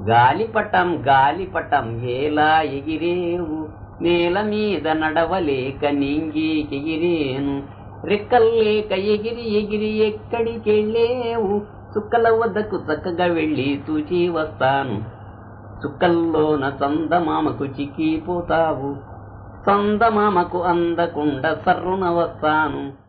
గాలిపటం గాలిపటం ఎలా ఎగిరేవు. నేల మీద నడవలేక నింగి ఎగిరేను. రెక్కల్లేక ఎగిరి ఎగిరి ఎక్కడికెళ్ళేవు చుక్కల వద్దకు చక్కగా వెళ్ళి చూచి వస్తాను. చుక్కల్లోన చందమామకు చిక్కిపోతావు. చందమామకు అందకుండా సర్రున వస్తాను.